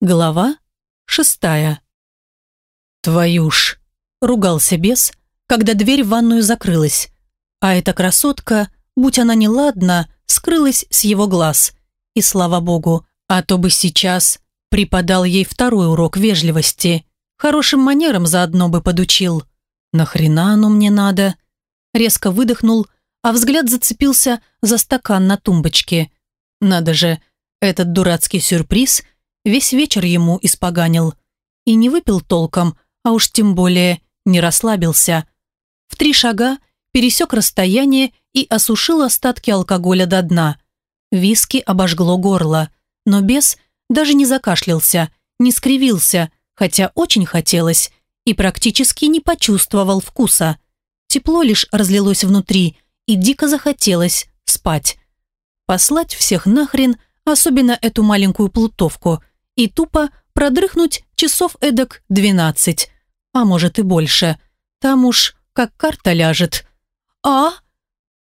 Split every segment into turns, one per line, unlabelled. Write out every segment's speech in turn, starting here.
Глава шестая. «Твою ж!» – ругался бес, когда дверь в ванную закрылась. А эта красотка, будь она неладна, скрылась с его глаз. И слава богу, а то бы сейчас преподал ей второй урок вежливости. Хорошим манерам заодно бы подучил. «Нахрена оно мне надо?» Резко выдохнул, а взгляд зацепился за стакан на тумбочке. «Надо же, этот дурацкий сюрприз – Весь вечер ему испоганил. И не выпил толком, а уж тем более не расслабился. В три шага пересек расстояние и осушил остатки алкоголя до дна. Виски обожгло горло, но бес даже не закашлялся, не скривился, хотя очень хотелось, и практически не почувствовал вкуса. Тепло лишь разлилось внутри, и дико захотелось спать. Послать всех нахрен, особенно эту маленькую плутовку, и тупо продрыхнуть часов эдак двенадцать, а может и больше. Там уж как карта ляжет. «А?»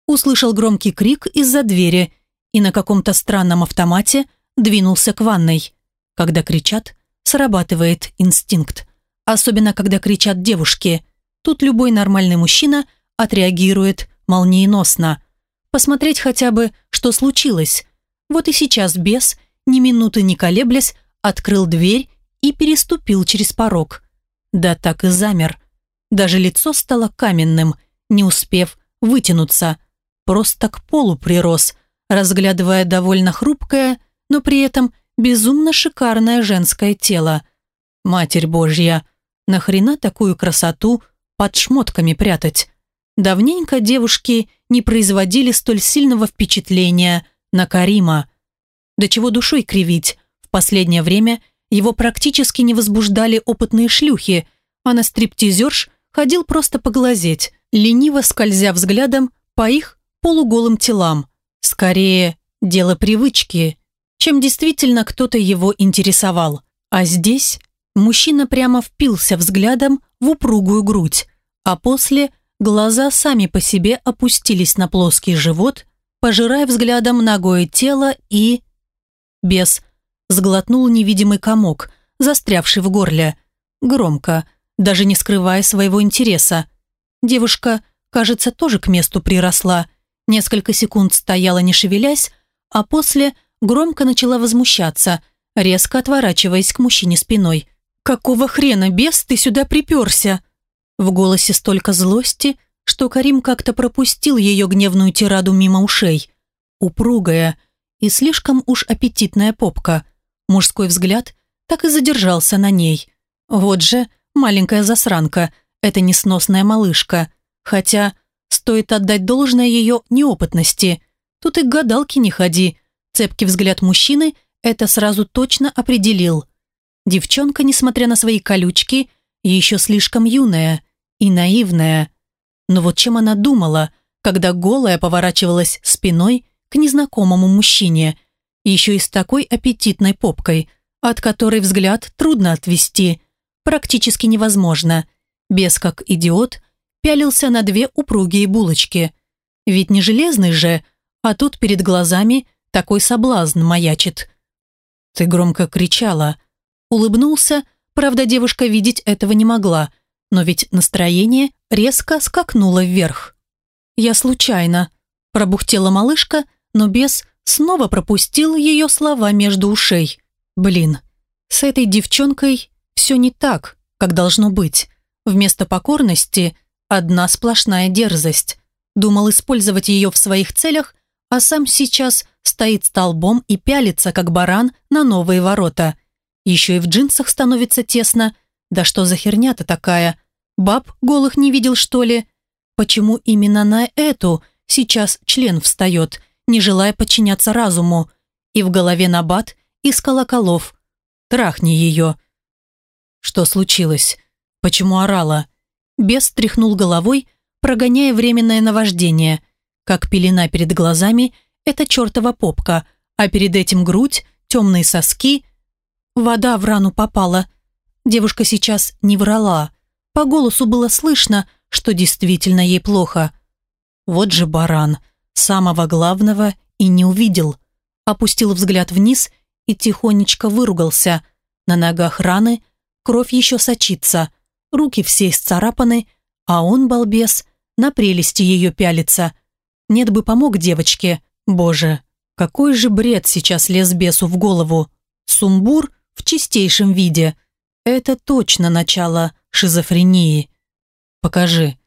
Услышал громкий крик из-за двери и на каком-то странном автомате двинулся к ванной. Когда кричат, срабатывает инстинкт. Особенно, когда кричат девушки. Тут любой нормальный мужчина отреагирует молниеносно. Посмотреть хотя бы, что случилось. Вот и сейчас бес, ни минуты не колеблясь, открыл дверь и переступил через порог. Да так и замер. Даже лицо стало каменным, не успев вытянуться. Просто к полу прирос, разглядывая довольно хрупкое, но при этом безумно шикарное женское тело. Матерь Божья, нахрена такую красоту под шмотками прятать? Давненько девушки не производили столь сильного впечатления на Карима. До чего душой кривить, последнее время его практически не возбуждали опытные шлюхи, а на стриптизерш ходил просто поглазеть, лениво скользя взглядом по их полуголым телам. Скорее, дело привычки, чем действительно кто-то его интересовал. А здесь мужчина прямо впился взглядом в упругую грудь, а после глаза сами по себе опустились на плоский живот, пожирая взглядом ногое тело и... Без сглотнул невидимый комок, застрявший в горле. Громко, даже не скрывая своего интереса. Девушка, кажется, тоже к месту приросла. Несколько секунд стояла, не шевелясь, а после громко начала возмущаться, резко отворачиваясь к мужчине спиной. «Какого хрена, бес, ты сюда приперся?» В голосе столько злости, что Карим как-то пропустил ее гневную тираду мимо ушей. Упругая и слишком уж аппетитная попка. Мужской взгляд так и задержался на ней. Вот же маленькая засранка, эта несносная малышка. Хотя стоит отдать должное ее неопытности. Тут и к гадалке не ходи. Цепкий взгляд мужчины это сразу точно определил. Девчонка, несмотря на свои колючки, еще слишком юная и наивная. Но вот чем она думала, когда голая поворачивалась спиной к незнакомому мужчине – еще и с такой аппетитной попкой, от которой взгляд трудно отвести, практически невозможно. Без как идиот пялился на две упругие булочки. Ведь не железный же, а тут перед глазами такой соблазн маячит. Ты громко кричала. Улыбнулся, правда девушка видеть этого не могла, но ведь настроение резко скакнуло вверх. «Я случайно», – пробухтела малышка, но без снова пропустил ее слова между ушей. Блин, с этой девчонкой все не так, как должно быть. Вместо покорности одна сплошная дерзость. Думал использовать ее в своих целях, а сам сейчас стоит столбом и пялится, как баран, на новые ворота. Еще и в джинсах становится тесно. Да что за херня-то такая? Баб голых не видел, что ли? Почему именно на эту сейчас член встает – не желая подчиняться разуму, и в голове набат из колоколов. «Трахни ее!» Что случилось? Почему орала? Бес тряхнул головой, прогоняя временное наваждение. Как пелена перед глазами – это чертова попка, а перед этим грудь, темные соски. Вода в рану попала. Девушка сейчас не врала. По голосу было слышно, что действительно ей плохо. Вот же баран – Самого главного и не увидел. Опустил взгляд вниз и тихонечко выругался. На ногах раны, кровь еще сочится, руки все исцарапаны, а он, балбес, на прелести ее пялится. Нет бы помог девочке. Боже, какой же бред сейчас лез бесу в голову. Сумбур в чистейшем виде. Это точно начало шизофрении. Покажи.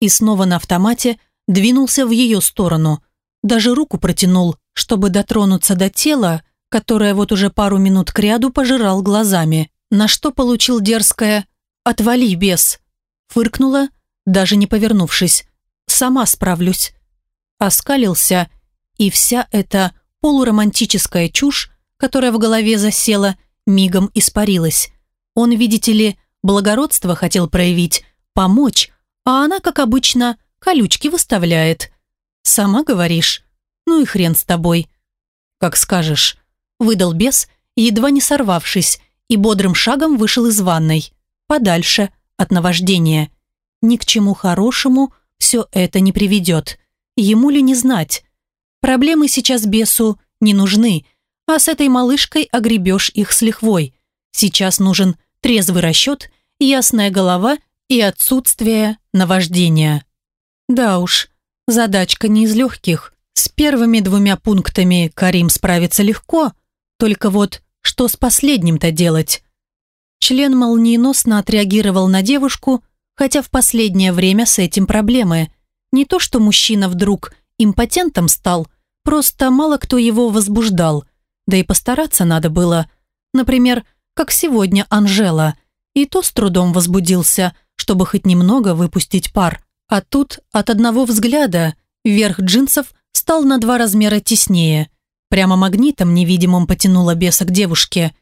И снова на автомате двинулся в ее сторону. Даже руку протянул, чтобы дотронуться до тела, которое вот уже пару минут кряду пожирал глазами. На что получил дерзкое «Отвали, бес!» Фыркнула, даже не повернувшись. «Сама справлюсь». Оскалился, и вся эта полуромантическая чушь, которая в голове засела, мигом испарилась. Он, видите ли, благородство хотел проявить, помочь, а она, как обычно, колючки выставляет. Сама говоришь? Ну и хрен с тобой. Как скажешь. Выдал бес, едва не сорвавшись, и бодрым шагом вышел из ванной. Подальше от наваждения. Ни к чему хорошему все это не приведет. Ему ли не знать? Проблемы сейчас бесу не нужны, а с этой малышкой огребешь их с лихвой. Сейчас нужен трезвый расчет, ясная голова и отсутствие наваждения. Да уж, задачка не из легких. С первыми двумя пунктами Карим справится легко, только вот что с последним-то делать? Член молниеносно отреагировал на девушку, хотя в последнее время с этим проблемы. Не то, что мужчина вдруг импотентом стал, просто мало кто его возбуждал, да и постараться надо было. Например, как сегодня Анжела, и то с трудом возбудился, чтобы хоть немного выпустить пар. А тут от одного взгляда верх джинсов стал на два размера теснее. Прямо магнитом невидимым потянуло беса к девушке.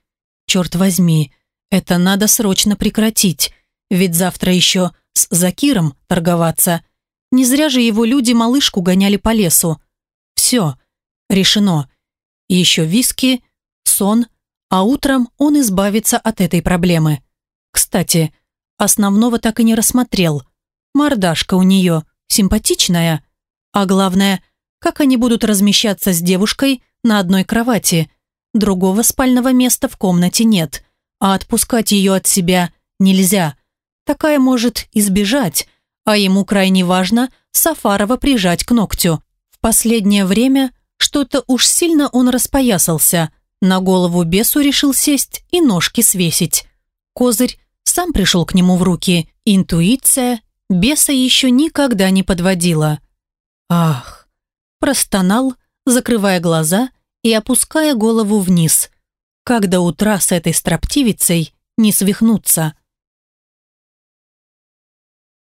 Черт возьми, это надо срочно прекратить, ведь завтра еще с Закиром торговаться. Не зря же его люди малышку гоняли по лесу. Все, решено. еще виски, сон, а утром он избавится от этой проблемы. Кстати, основного так и не рассмотрел. Мордашка у нее симпатичная. А главное, как они будут размещаться с девушкой на одной кровати. Другого спального места в комнате нет, а отпускать ее от себя нельзя. Такая может избежать, а ему крайне важно Сафарова прижать к ногтю. В последнее время что-то уж сильно он распоясался. На голову бесу решил сесть и ножки свесить. Козырь сам пришел к нему в руки. Интуиция беса еще никогда не подводила. Ах! Простонал, закрывая глаза и опуская голову вниз. Как до утра с этой строптивицей не свихнуться?